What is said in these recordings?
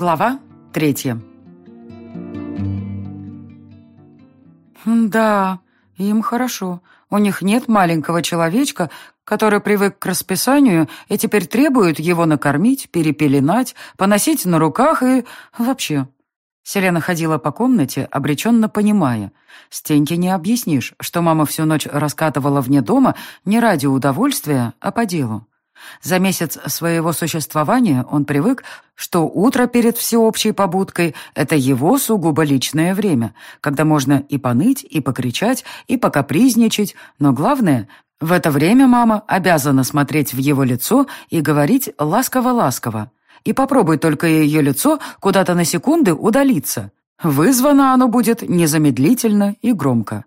Глава третья. «Да, им хорошо. У них нет маленького человечка, который привык к расписанию и теперь требует его накормить, перепеленать, поносить на руках и... вообще». Селена ходила по комнате, обреченно понимая. Стеньке не объяснишь, что мама всю ночь раскатывала вне дома не ради удовольствия, а по делу. За месяц своего существования он привык, что утро перед всеобщей побудкой — это его сугубо личное время, когда можно и поныть, и покричать, и покапризничать, но главное — в это время мама обязана смотреть в его лицо и говорить ласково-ласково. И попробуй только ее лицо куда-то на секунды удалиться. Вызвано оно будет незамедлительно и громко.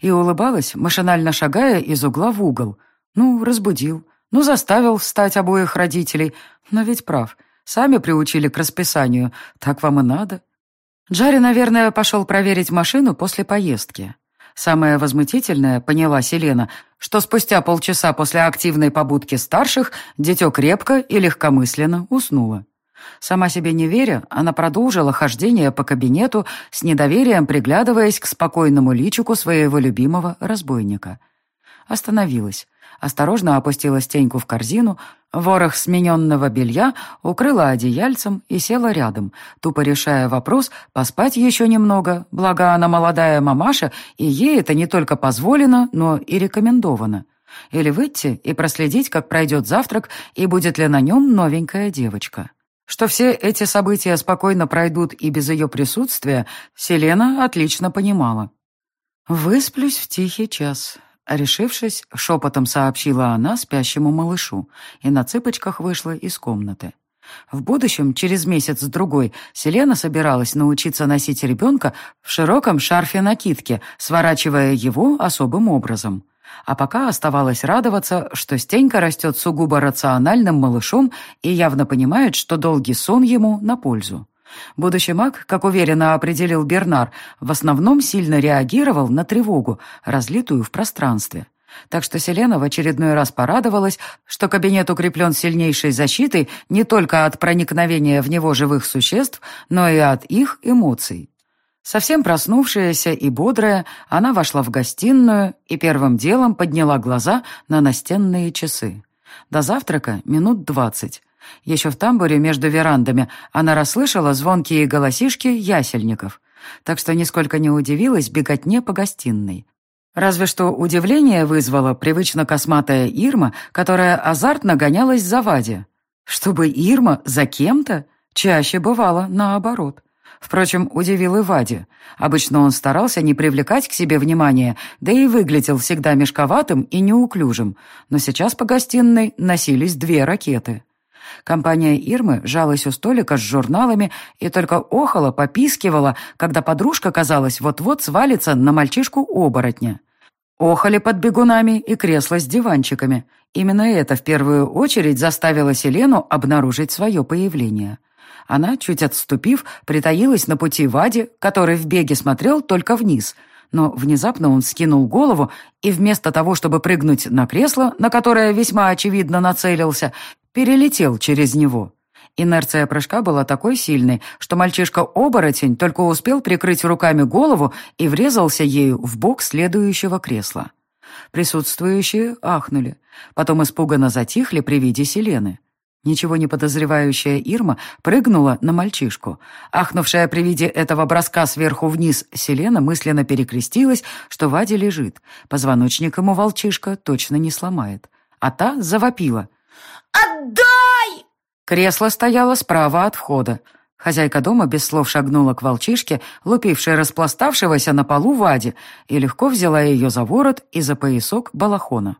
И улыбалась, машинально шагая из угла в угол. Ну, разбудил. Ну, заставил встать обоих родителей. Но ведь прав. Сами приучили к расписанию. Так вам и надо. Джарри, наверное, пошел проверить машину после поездки. Самое возмутительное, поняла Селена, что спустя полчаса после активной побудки старших дитё крепко и легкомысленно уснуло. Сама себе не веря, она продолжила хождение по кабинету с недоверием, приглядываясь к спокойному личику своего любимого разбойника. Остановилась осторожно опустила стеньку в корзину, ворох смененного белья укрыла одеяльцем и села рядом, тупо решая вопрос поспать еще немного, благо она молодая мамаша, и ей это не только позволено, но и рекомендовано. Или выйти и проследить, как пройдет завтрак, и будет ли на нем новенькая девочка. Что все эти события спокойно пройдут и без ее присутствия, Селена отлично понимала. «Высплюсь в тихий час», Решившись, шепотом сообщила она спящему малышу и на цыпочках вышла из комнаты. В будущем, через месяц-другой, Селена собиралась научиться носить ребенка в широком шарфе-накидке, сворачивая его особым образом. А пока оставалось радоваться, что Стенька растет сугубо рациональным малышом и явно понимает, что долгий сон ему на пользу. Будущий маг, как уверенно определил Бернар, в основном сильно реагировал на тревогу, разлитую в пространстве. Так что Селена в очередной раз порадовалась, что кабинет укреплен сильнейшей защитой не только от проникновения в него живых существ, но и от их эмоций. Совсем проснувшаяся и бодрая, она вошла в гостиную и первым делом подняла глаза на настенные часы. До завтрака минут двадцать. Еще в тамбуре между верандами она расслышала звонкие голосишки ясельников, так что нисколько не удивилась беготне по гостиной. Разве что удивление вызвала привычно косматая Ирма, которая азартно гонялась за Вади. Чтобы Ирма за кем-то чаще бывало наоборот. Впрочем, удивил и Вади. Обычно он старался не привлекать к себе внимания, да и выглядел всегда мешковатым и неуклюжим. Но сейчас по гостиной носились две ракеты. Компания Ирмы жалась у столика с журналами и только охала, попискивала, когда подружка, казалось, вот-вот свалится на мальчишку-оборотня. Охали под бегунами и кресла с диванчиками. Именно это в первую очередь заставило Селену обнаружить свое появление. Она, чуть отступив, притаилась на пути Вади, который в беге смотрел только вниз — но внезапно он скинул голову и вместо того, чтобы прыгнуть на кресло, на которое весьма очевидно нацелился, перелетел через него. Инерция прыжка была такой сильной, что мальчишка-оборотень только успел прикрыть руками голову и врезался ею в бок следующего кресла. Присутствующие ахнули, потом испуганно затихли при виде Селены. Ничего не подозревающая Ирма прыгнула на мальчишку. Ахнувшая при виде этого броска сверху вниз Селена мысленно перекрестилась, что Ваде лежит. Позвоночник ему волчишка точно не сломает. А та завопила. «Отдай!» Кресло стояло справа от входа. Хозяйка дома без слов шагнула к волчишке, лупившей распластавшегося на полу Ваде, и легко взяла ее за ворот и за поясок балахона.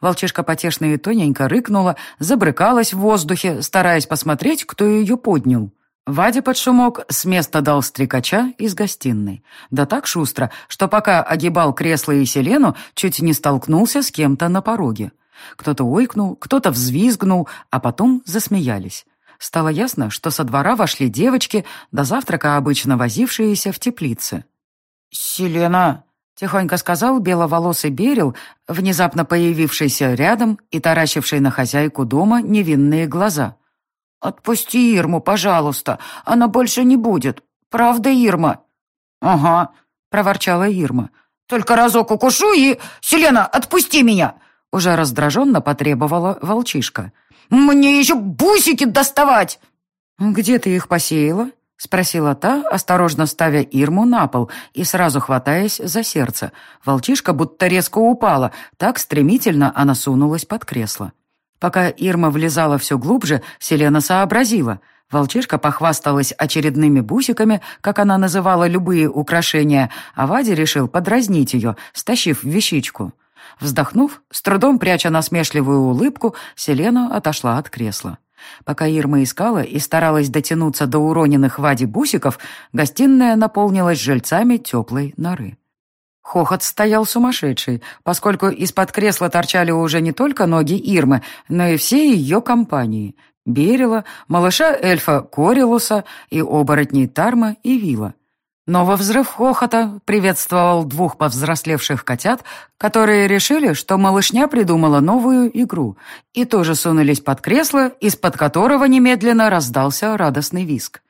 Волчишка потешно и тоненько рыкнула, забрыкалась в воздухе, стараясь посмотреть, кто ее поднял. Вадя под шумок с места дал стрекача из гостиной. Да так шустро, что пока огибал кресло и Селену, чуть не столкнулся с кем-то на пороге. Кто-то ойкнул, кто-то взвизгнул, а потом засмеялись. Стало ясно, что со двора вошли девочки, до завтрака обычно возившиеся в теплице. «Селена!» — тихонько сказал беловолосый Берил, внезапно появившийся рядом и таращивший на хозяйку дома невинные глаза. «Отпусти Ирму, пожалуйста, она больше не будет. Правда, Ирма?» «Ага», — проворчала Ирма. «Только разок укушу и... Селена, отпусти меня!» Уже раздраженно потребовала волчишка. «Мне еще бусики доставать!» «Где ты их посеяла?» — спросила та, осторожно ставя Ирму на пол и сразу хватаясь за сердце. Волчишка будто резко упала, так стремительно она сунулась под кресло. Пока Ирма влезала все глубже, Селена сообразила. Волчишка похвасталась очередными бусиками, как она называла любые украшения, а Вадя решил подразнить ее, стащив вещичку. Вздохнув, с трудом пряча насмешливую улыбку, Селена отошла от кресла. Пока Ирма искала и старалась дотянуться до уроненных Вади бусиков, гостиная наполнилась жильцами теплой норы. Хохот стоял сумасшедший, поскольку из-под кресла торчали уже не только ноги Ирмы, но и все ее компании. Берила, малыша эльфа Корилуса и оборотней Тарма и Вила. Но во взрыв хохота приветствовал двух повзрослевших котят, которые решили, что малышня придумала новую игру, и тоже сунулись под кресло, из-под которого немедленно раздался радостный виск.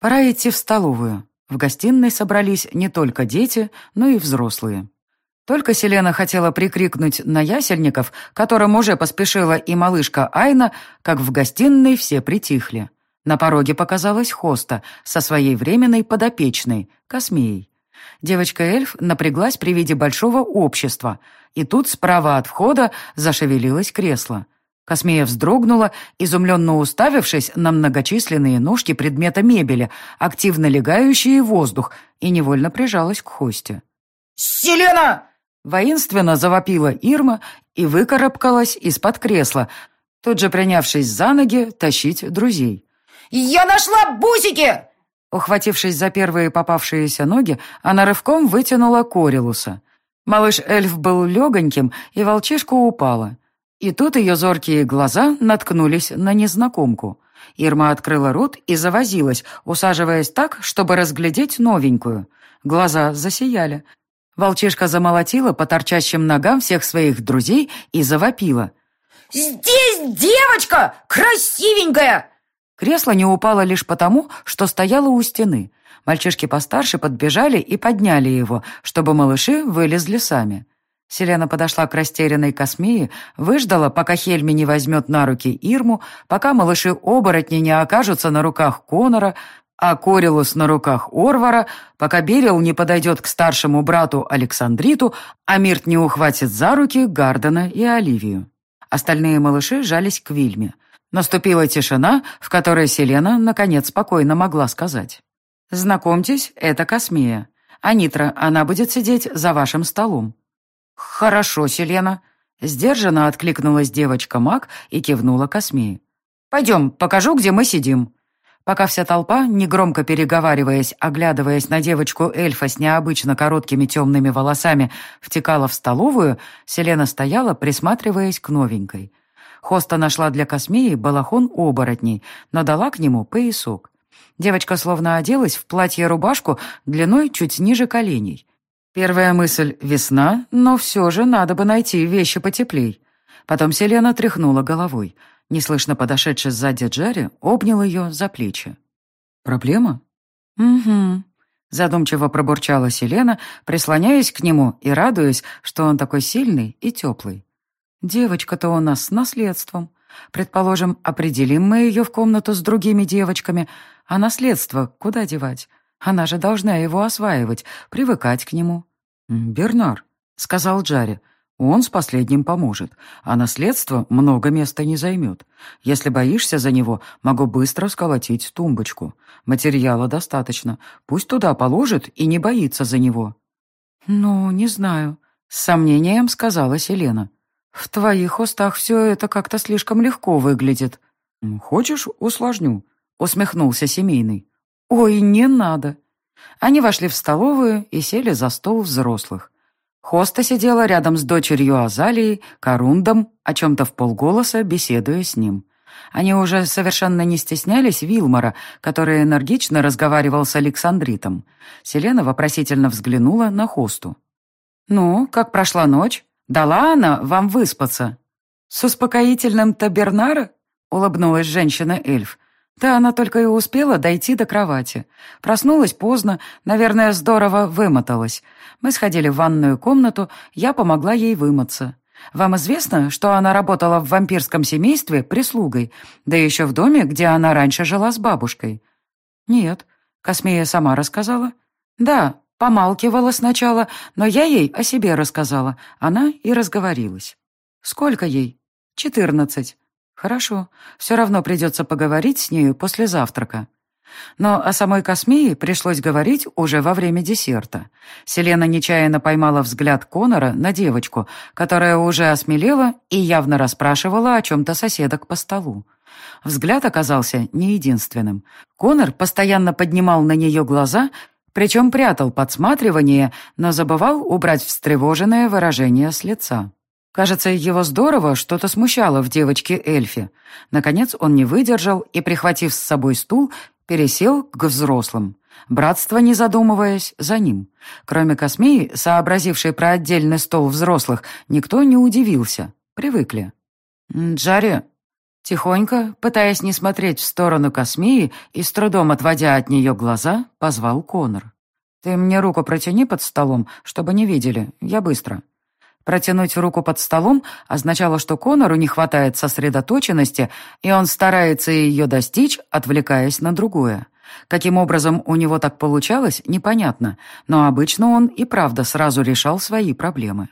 Пора идти в столовую. В гостиной собрались не только дети, но и взрослые. Только Селена хотела прикрикнуть на ясельников, которым уже поспешила и малышка Айна, как в гостиной все притихли. На пороге показалась Хоста со своей временной подопечной, Космеей. Девочка-эльф напряглась при виде большого общества, и тут справа от входа зашевелилось кресло — Космея вздрогнула, изумленно уставившись на многочисленные ножки предмета мебели, активно легающие воздух, и невольно прижалась к хосте. «Селена!» Воинственно завопила Ирма и выкарабкалась из-под кресла, тут же принявшись за ноги тащить друзей. «Я нашла бусики!» Ухватившись за первые попавшиеся ноги, она рывком вытянула Корилуса. Малыш-эльф был легоньким, и волчишка упала. И тут ее зоркие глаза наткнулись на незнакомку. Ирма открыла рот и завозилась, усаживаясь так, чтобы разглядеть новенькую. Глаза засияли. Волчишка замолотила по торчащим ногам всех своих друзей и завопила. «Здесь девочка! Красивенькая!» Кресло не упало лишь потому, что стояло у стены. Мальчишки постарше подбежали и подняли его, чтобы малыши вылезли сами. Селена подошла к растерянной Космии, выждала, пока Хельми не возьмет на руки Ирму, пока малыши-оборотни не окажутся на руках Конора, а Корилус на руках Орвара, пока Берил не подойдет к старшему брату Александриту, а Мирт не ухватит за руки Гардена и Оливию. Остальные малыши жались к Вильме. Наступила тишина, в которой Селена, наконец, спокойно могла сказать. «Знакомьтесь, это Космея. Анитра, она будет сидеть за вашим столом». «Хорошо, Селена», — сдержанно откликнулась девочка-маг и кивнула Космеи. «Пойдем, покажу, где мы сидим». Пока вся толпа, негромко переговариваясь, оглядываясь на девочку-эльфа с необычно короткими темными волосами, втекала в столовую, Селена стояла, присматриваясь к новенькой. Хоста нашла для Космеи балахон оборотней, но дала к нему поясок. Девочка словно оделась в платье-рубашку длиной чуть ниже коленей. Первая мысль — весна, но все же надо бы найти вещи потеплей. Потом Селена тряхнула головой. Неслышно подошедший сзади Джерри обнял ее за плечи. «Проблема?» «Угу», — задумчиво пробурчала Селена, прислоняясь к нему и радуясь, что он такой сильный и теплый. «Девочка-то у нас с наследством. Предположим, определим мы ее в комнату с другими девочками, а наследство куда девать? Она же должна его осваивать, привыкать к нему. «Бернар», — сказал Джарри, — «он с последним поможет, а наследство много места не займет. Если боишься за него, могу быстро сколотить тумбочку. Материала достаточно. Пусть туда положит и не боится за него». «Ну, не знаю», — с сомнением сказала Селена. «В твоих устах все это как-то слишком легко выглядит». «Хочешь, усложню?» — усмехнулся семейный. «Ой, не надо», они вошли в столовую и сели за стол взрослых. Хоста сидела рядом с дочерью Азалией, Корундом, о чем-то в полголоса беседуя с ним. Они уже совершенно не стеснялись Вилмора, который энергично разговаривал с Александритом. Селена вопросительно взглянула на Хосту. «Ну, как прошла ночь? Дала она вам выспаться?» «С успокоительным Табернара?» — улыбнулась женщина-эльф. Да она только и успела дойти до кровати. Проснулась поздно, наверное, здорово вымоталась. Мы сходили в ванную комнату, я помогла ей вымыться. Вам известно, что она работала в вампирском семействе прислугой, да еще в доме, где она раньше жила с бабушкой? Нет. Космея сама рассказала? Да, помалкивала сначала, но я ей о себе рассказала. Она и разговорилась. Сколько ей? Четырнадцать. Хорошо. Все равно придется поговорить с нею после завтрака. Но о самой Космии пришлось говорить уже во время десерта. Селена нечаянно поймала взгляд Конора на девочку, которая уже осмелела и явно расспрашивала о чем-то соседок по столу. Взгляд оказался не единственным. Конор постоянно поднимал на нее глаза, причем прятал подсматривание, но забывал убрать встревоженное выражение с лица. Кажется, его здорово что-то смущало в девочке Эльфе. Наконец он не выдержал и, прихватив с собой стул, пересел к взрослым. Братство, не задумываясь, за ним. Кроме Космеи, сообразившей про отдельный стол взрослых, никто не удивился. Привыкли. «Джарри!» Тихонько, пытаясь не смотреть в сторону Космеи и с трудом отводя от нее глаза, позвал Конор. «Ты мне руку протяни под столом, чтобы не видели. Я быстро». Протянуть руку под столом означало, что Конору не хватает сосредоточенности, и он старается ее достичь, отвлекаясь на другое. Каким образом у него так получалось, непонятно, но обычно он и правда сразу решал свои проблемы.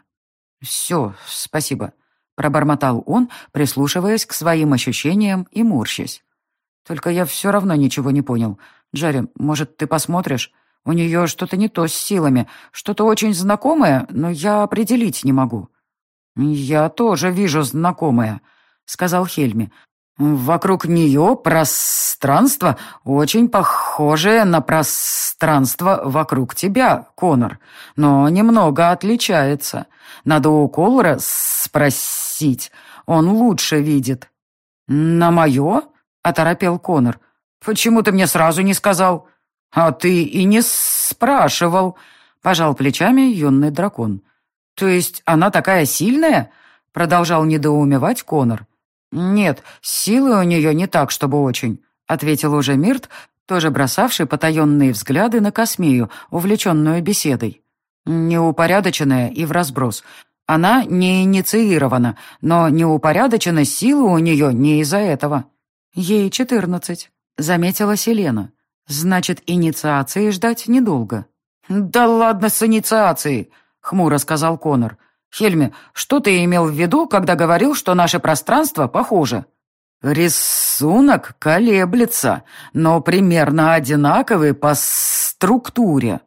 «Все, спасибо», — пробормотал он, прислушиваясь к своим ощущениям и морщась. «Только я все равно ничего не понял. Джерри, может, ты посмотришь? У нее что-то не то с силами, что-то очень знакомое, но я определить не могу». «Я тоже вижу знакомое», — сказал Хельми. «Вокруг нее пространство, очень похожее на пространство вокруг тебя, Конор, но немного отличается. Надо у Колора спросить, он лучше видит». «На мое?» — оторопел Конор. «Почему ты мне сразу не сказал?» «А ты и не спрашивал», — пожал плечами юный дракон. «То есть она такая сильная?» — продолжал недоумевать Конор. «Нет, силы у нее не так, чтобы очень», — ответил уже Мирт, тоже бросавший потаенные взгляды на Космею, увлеченную беседой. «Неупорядоченная и в разброс. Она не инициирована, но неупорядоченность силы у нее не из-за этого». «Ей четырнадцать», — заметила Селена. «Значит, инициации ждать недолго». «Да ладно с инициацией», — хмуро сказал Конор. «Хельми, что ты имел в виду, когда говорил, что наше пространство похоже?» «Рисунок колеблется, но примерно одинаковый по структуре».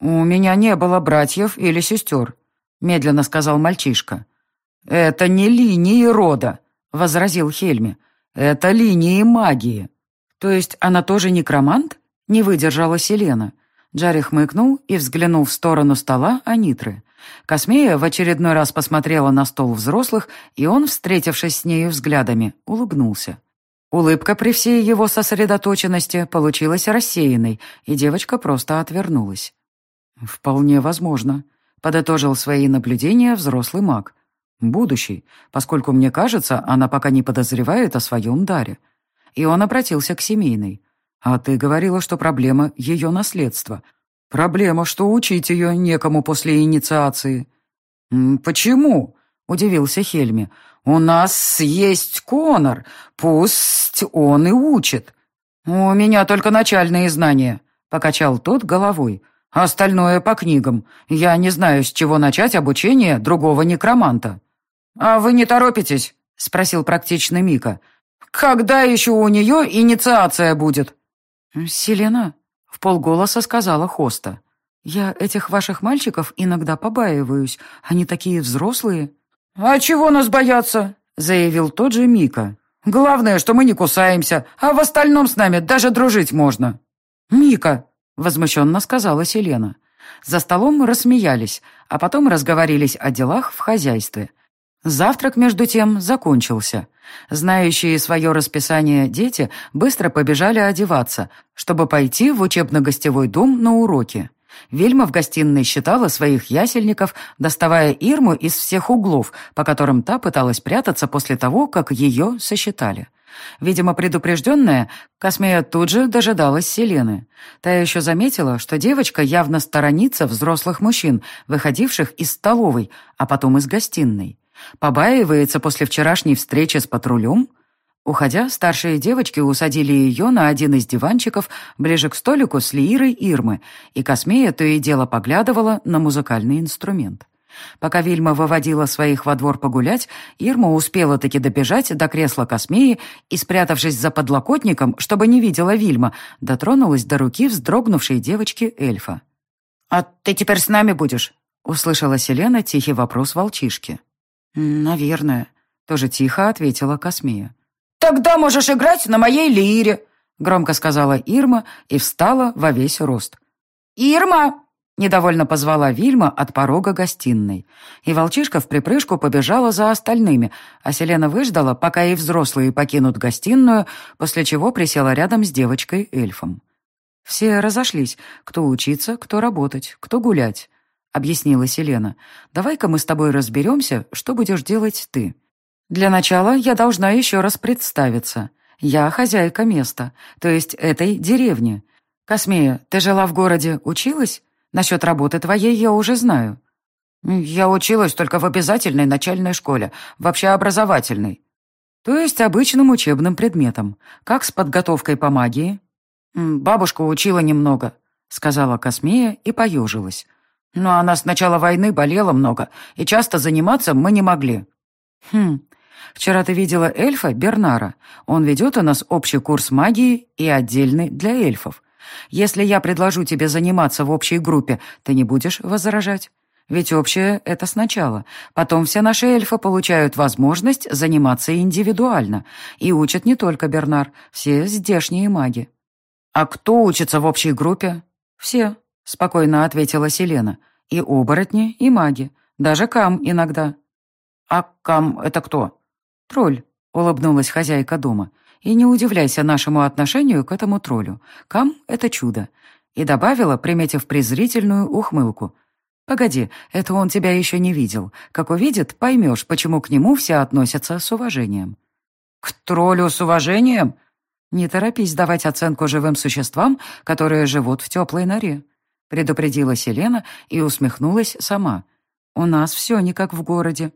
«У меня не было братьев или сестер», — медленно сказал мальчишка. «Это не линии рода», — возразил Хельми. «Это линии магии». «То есть она тоже некромант?» — не выдержала Селена. Джарри хмыкнул и взглянул в сторону стола Анитры. Космея в очередной раз посмотрела на стол взрослых, и он, встретившись с нею взглядами, улыбнулся. Улыбка при всей его сосредоточенности получилась рассеянной, и девочка просто отвернулась. «Вполне возможно», — подытожил свои наблюдения взрослый маг. «Будущий, поскольку, мне кажется, она пока не подозревает о своем даре и он обратился к семейной. «А ты говорила, что проблема — ее наследство. Проблема, что учить ее некому после инициации». «Почему?» — удивился Хельми. «У нас есть Конор. Пусть он и учит». «У меня только начальные знания», — покачал тот головой. «Остальное по книгам. Я не знаю, с чего начать обучение другого некроманта». «А вы не торопитесь?» — спросил практичный Мика. Когда еще у нее инициация будет?» «Селена», — в полголоса сказала Хоста. «Я этих ваших мальчиков иногда побаиваюсь. Они такие взрослые». «А чего нас бояться?» — заявил тот же Мика. «Главное, что мы не кусаемся, а в остальном с нами даже дружить можно». «Мика», — возмущенно сказала Селена. За столом рассмеялись, а потом разговорились о делах в хозяйстве. Завтрак, между тем, закончился. Знающие свое расписание дети быстро побежали одеваться, чтобы пойти в учебно-гостевой дом на уроки. Вельма в гостиной считала своих ясельников, доставая Ирму из всех углов, по которым та пыталась прятаться после того, как ее сосчитали. Видимо, предупрежденная, Космея тут же дожидалась Селены. Та еще заметила, что девочка явно сторонится взрослых мужчин, выходивших из столовой, а потом из гостиной. Побаивается после вчерашней встречи с патрулем? Уходя, старшие девочки усадили ее на один из диванчиков ближе к столику с Лиирой Ирмы, и Космея то и дело поглядывала на музыкальный инструмент. Пока Вильма выводила своих во двор погулять, Ирма успела таки добежать до кресла Космеи и, спрятавшись за подлокотником, чтобы не видела Вильма, дотронулась до руки вздрогнувшей девочки эльфа. «А ты теперь с нами будешь?» — услышала Селена тихий вопрос волчишки. «Наверное», — тоже тихо ответила Космея. «Тогда можешь играть на моей лире», — громко сказала Ирма и встала во весь рост. «Ирма!» Недовольно позвала Вильма от порога гостиной. И волчишка в припрыжку побежала за остальными, а Селена выждала, пока и взрослые покинут гостиную, после чего присела рядом с девочкой-эльфом. «Все разошлись. Кто учиться, кто работать, кто гулять», — объяснила Селена. «Давай-ка мы с тобой разберемся, что будешь делать ты. Для начала я должна еще раз представиться. Я хозяйка места, то есть этой деревни. Космея, ты жила в городе, училась?» Насчет работы твоей я уже знаю». «Я училась только в обязательной начальной школе, вообще образовательной». «То есть обычным учебным предметом. Как с подготовкой по магии?» «Бабушка учила немного», — сказала Космея и поежилась. «Но она с начала войны болела много, и часто заниматься мы не могли». «Хм, вчера ты видела эльфа Бернара. Он ведет у нас общий курс магии и отдельный для эльфов. Если я предложу тебе заниматься в общей группе, ты не будешь возражать? Ведь общее — это сначала. Потом все наши эльфы получают возможность заниматься индивидуально. И учат не только Бернар, все здешние маги. «А кто учится в общей группе?» «Все», — спокойно ответила Селена. «И оборотни, и маги. Даже Кам иногда». «А Кам — это кто?» «Тролль», — улыбнулась хозяйка дома. И не удивляйся нашему отношению к этому троллю. Кам — это чудо. И добавила, приметив презрительную ухмылку. «Погоди, это он тебя еще не видел. Как увидит, поймешь, почему к нему все относятся с уважением». «К троллю с уважением?» «Не торопись давать оценку живым существам, которые живут в теплой норе», предупредила Селена и усмехнулась сама. «У нас все не как в городе».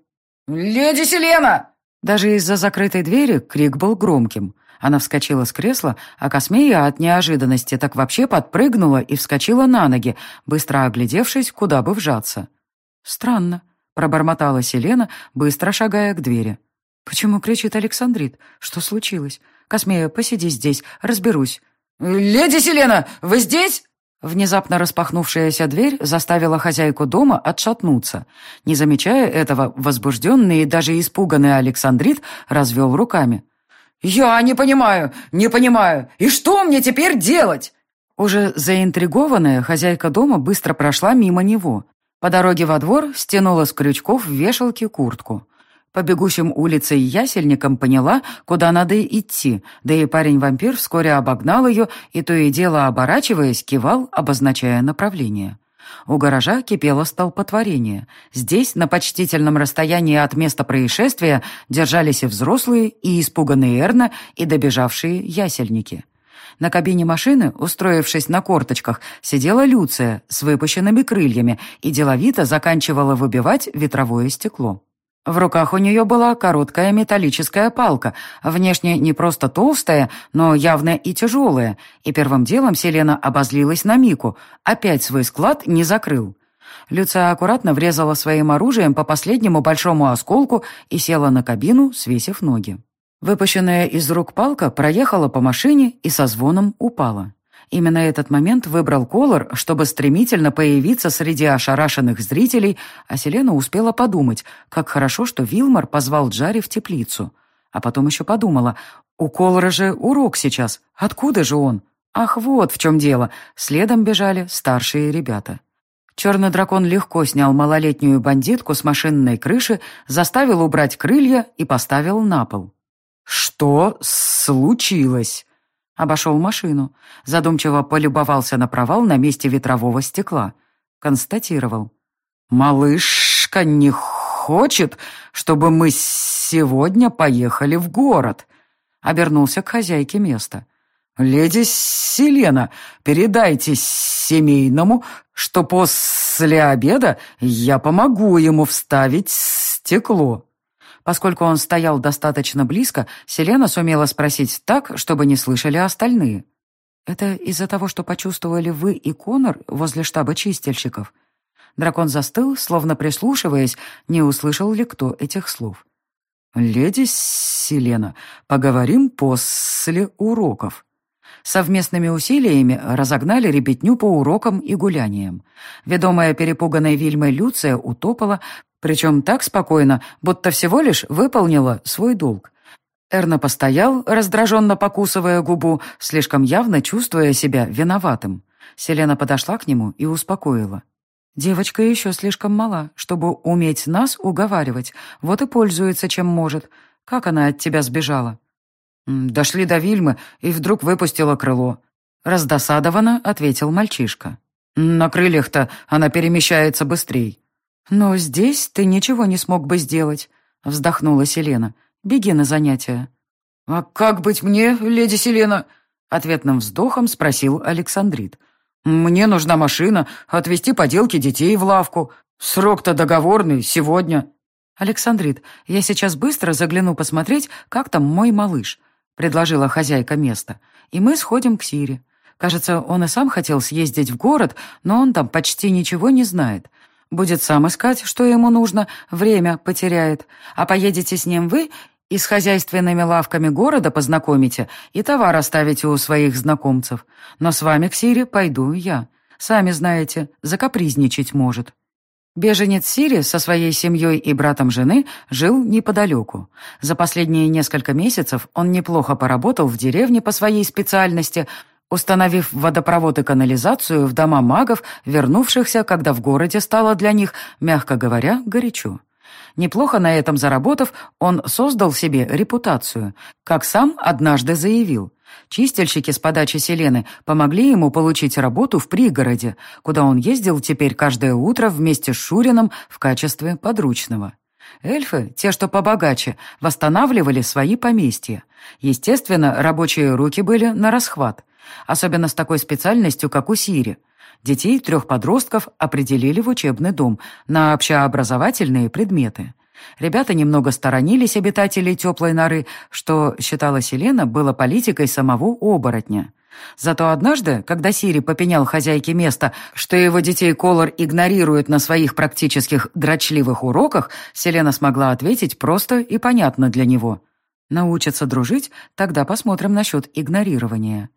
«Леди Селена!» Даже из-за закрытой двери крик был громким. Она вскочила с кресла, а Космея от неожиданности так вообще подпрыгнула и вскочила на ноги, быстро оглядевшись, куда бы вжаться. «Странно», — пробормотала Селена, быстро шагая к двери. «Почему кричит Александрит? Что случилось? Космея, посиди здесь, разберусь». «Леди Селена, вы здесь?» Внезапно распахнувшаяся дверь заставила хозяйку дома отшатнуться. Не замечая этого, возбужденный и даже испуганный Александрит развел руками. «Я не понимаю, не понимаю. И что мне теперь делать?» Уже заинтригованная хозяйка дома быстро прошла мимо него. По дороге во двор стянула с крючков в вешалке куртку. По бегущим улице ясельникам поняла, куда надо идти, да и парень-вампир вскоре обогнал ее и то и дело, оборачиваясь, кивал, обозначая направление. У гаража кипело столпотворение. Здесь, на почтительном расстоянии от места происшествия, держались и взрослые, и испуганные Эрна, и добежавшие ясельники. На кабине машины, устроившись на корточках, сидела Люция с выпущенными крыльями и деловито заканчивала выбивать ветровое стекло. В руках у нее была короткая металлическая палка, внешне не просто толстая, но явно и тяжелая, и первым делом Селена обозлилась на Мику, опять свой склад не закрыл. Люция аккуратно врезала своим оружием по последнему большому осколку и села на кабину, свесив ноги. Выпущенная из рук палка проехала по машине и со звоном упала. Именно этот момент выбрал Колор, чтобы стремительно появиться среди ошарашенных зрителей, а Селена успела подумать, как хорошо, что Вилмар позвал Джари в теплицу. А потом еще подумала, у Колора же урок сейчас, откуда же он? Ах, вот в чем дело. Следом бежали старшие ребята. Черный дракон легко снял малолетнюю бандитку с машинной крыши, заставил убрать крылья и поставил на пол. «Что случилось?» Обошел машину. Задумчиво полюбовался на провал на месте ветрового стекла. Констатировал. «Малышка не хочет, чтобы мы сегодня поехали в город». обернулся к хозяйке места. «Леди Селена, передайте семейному, что после обеда я помогу ему вставить стекло». Поскольку он стоял достаточно близко, Селена сумела спросить так, чтобы не слышали остальные. «Это из-за того, что почувствовали вы и Конор возле штаба чистильщиков?» Дракон застыл, словно прислушиваясь, не услышал ли кто этих слов. «Леди Селена, поговорим после уроков». Совместными усилиями разогнали ребятню по урокам и гуляниям. Ведомая перепуганной Вильмой Люция утопала, причем так спокойно, будто всего лишь выполнила свой долг. Эрна постоял, раздраженно покусывая губу, слишком явно чувствуя себя виноватым. Селена подошла к нему и успокоила. «Девочка еще слишком мала, чтобы уметь нас уговаривать, вот и пользуется, чем может. Как она от тебя сбежала?» «Дошли до Вильмы, и вдруг выпустила крыло». Раздосадованно ответил мальчишка. «На крыльях-то она перемещается быстрей». «Но здесь ты ничего не смог бы сделать», — вздохнула Селена. «Беги на занятия». «А как быть мне, леди Селена?» — ответным вздохом спросил Александрит. «Мне нужна машина, отвезти поделки детей в лавку. Срок-то договорный, сегодня». «Александрит, я сейчас быстро загляну посмотреть, как там мой малыш», — предложила хозяйка места. «И мы сходим к Сире. Кажется, он и сам хотел съездить в город, но он там почти ничего не знает. Будет сам искать, что ему нужно, время потеряет. А поедете с ним вы и с хозяйственными лавками города познакомите, и товар оставите у своих знакомцев. Но с вами к Сире пойду я. Сами знаете, закапризничать может». Беженец Сири со своей семьей и братом жены жил неподалеку. За последние несколько месяцев он неплохо поработал в деревне по своей специальности – установив водопровод и канализацию в дома магов, вернувшихся, когда в городе стало для них, мягко говоря, горячо. Неплохо на этом заработав, он создал себе репутацию, как сам однажды заявил. Чистильщики с подачи Селены помогли ему получить работу в пригороде, куда он ездил теперь каждое утро вместе с Шурином в качестве подручного. Эльфы, те, что побогаче, восстанавливали свои поместья. Естественно, рабочие руки были на расхват. Особенно с такой специальностью, как у Сири. Детей трех подростков определили в учебный дом на общеобразовательные предметы. Ребята немного сторонились обитателей теплой норы, что, считала Селена, было политикой самого оборотня. Зато однажды, когда Сири попенял хозяйке места, что его детей Колор игнорирует на своих практических дрочливых уроках, Селена смогла ответить просто и понятно для него. Научатся дружить, тогда посмотрим насчет игнорирования.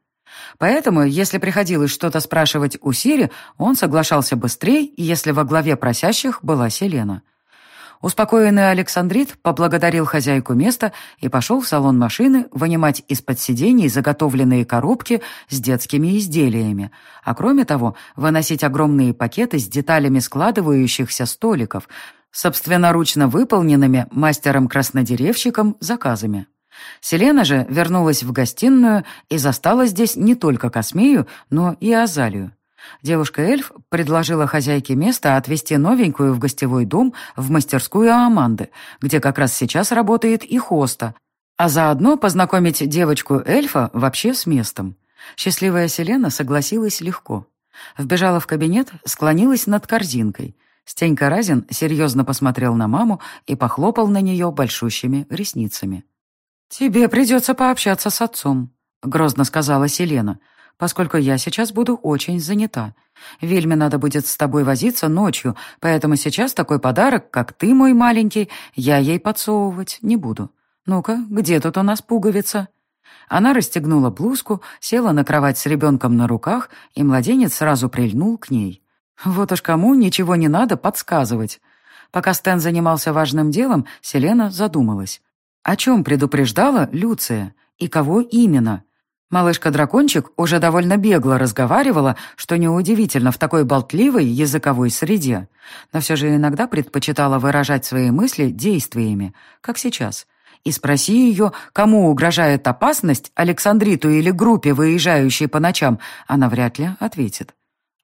Поэтому, если приходилось что-то спрашивать у Сири, он соглашался быстрее, если во главе просящих была Селена. Успокоенный Александрит поблагодарил хозяйку места и пошел в салон машины вынимать из-под сидений заготовленные коробки с детскими изделиями, а кроме того, выносить огромные пакеты с деталями складывающихся столиков, собственноручно выполненными мастером-краснодеревщиком заказами. Селена же вернулась в гостиную и застала здесь не только Космею, но и Азалию. Девушка-эльф предложила хозяйке место отвезти новенькую в гостевой дом в мастерскую Аманды, где как раз сейчас работает и хоста, а заодно познакомить девочку-эльфа вообще с местом. Счастливая Селена согласилась легко. Вбежала в кабинет, склонилась над корзинкой. Стенька Разин серьезно посмотрел на маму и похлопал на нее большущими ресницами. «Тебе придется пообщаться с отцом», — грозно сказала Селена, «поскольку я сейчас буду очень занята. Вельме надо будет с тобой возиться ночью, поэтому сейчас такой подарок, как ты, мой маленький, я ей подсовывать не буду. Ну-ка, где тут у нас пуговица?» Она расстегнула блузку, села на кровать с ребенком на руках, и младенец сразу прильнул к ней. Вот уж кому ничего не надо подсказывать. Пока Стэн занимался важным делом, Селена задумалась. О чем предупреждала Люция? И кого именно? Малышка-дракончик уже довольно бегло разговаривала, что неудивительно в такой болтливой языковой среде, но все же иногда предпочитала выражать свои мысли действиями, как сейчас. И спроси ее, кому угрожает опасность, Александриту или группе, выезжающей по ночам, она вряд ли ответит.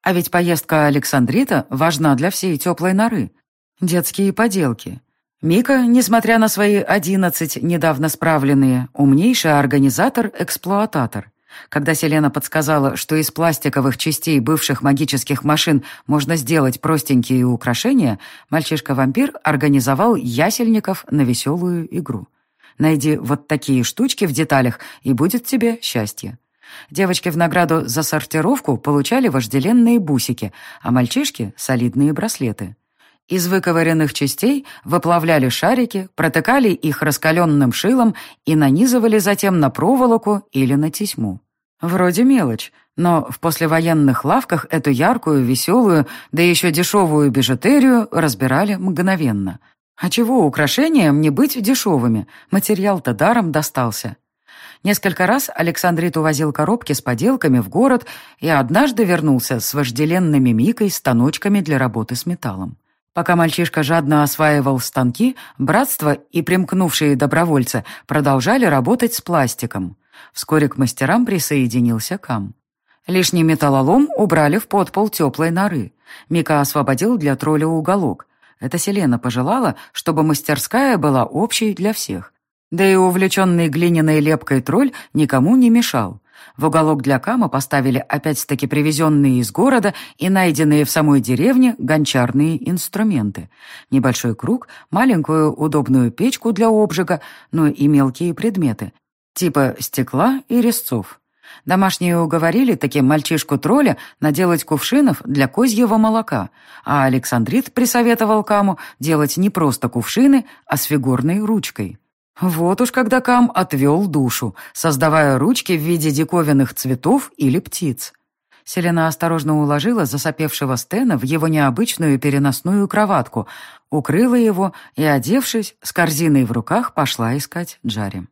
А ведь поездка Александрита важна для всей теплой норы. Детские поделки — Мика, несмотря на свои одиннадцать недавно справленные, умнейший организатор-эксплуататор. Когда Селена подсказала, что из пластиковых частей бывших магических машин можно сделать простенькие украшения, мальчишка-вампир организовал ясельников на веселую игру. Найди вот такие штучки в деталях, и будет тебе счастье. Девочки в награду за сортировку получали вожделенные бусики, а мальчишки — солидные браслеты. Из выковыренных частей выплавляли шарики, протыкали их раскаленным шилом и нанизывали затем на проволоку или на тесьму. Вроде мелочь, но в послевоенных лавках эту яркую, веселую, да еще дешевую бижутерию разбирали мгновенно. А чего украшениям не быть дешевыми? Материал-то даром достался. Несколько раз Александрит увозил коробки с поделками в город и однажды вернулся с вожделенными микой станочками для работы с металлом. Пока мальчишка жадно осваивал станки, братство и примкнувшие добровольцы продолжали работать с пластиком. Вскоре к мастерам присоединился Кам. Лишний металлолом убрали в подпол теплой норы. Мика освободил для тролля уголок. Это Селена пожелала, чтобы мастерская была общей для всех. Да и увлеченный глиняной лепкой тролль никому не мешал. В уголок для Кама поставили опять-таки привезенные из города и найденные в самой деревне гончарные инструменты. Небольшой круг, маленькую удобную печку для обжига, но и мелкие предметы, типа стекла и резцов. Домашние уговорили таким мальчишку-тролля наделать кувшинов для козьего молока, а Александрит присоветовал Каму делать не просто кувшины, а с фигурной ручкой. Вот уж когда Кам отвел душу, создавая ручки в виде диковинных цветов или птиц. Селена осторожно уложила засопевшего Стена в его необычную переносную кроватку, укрыла его и, одевшись, с корзиной в руках пошла искать Джари.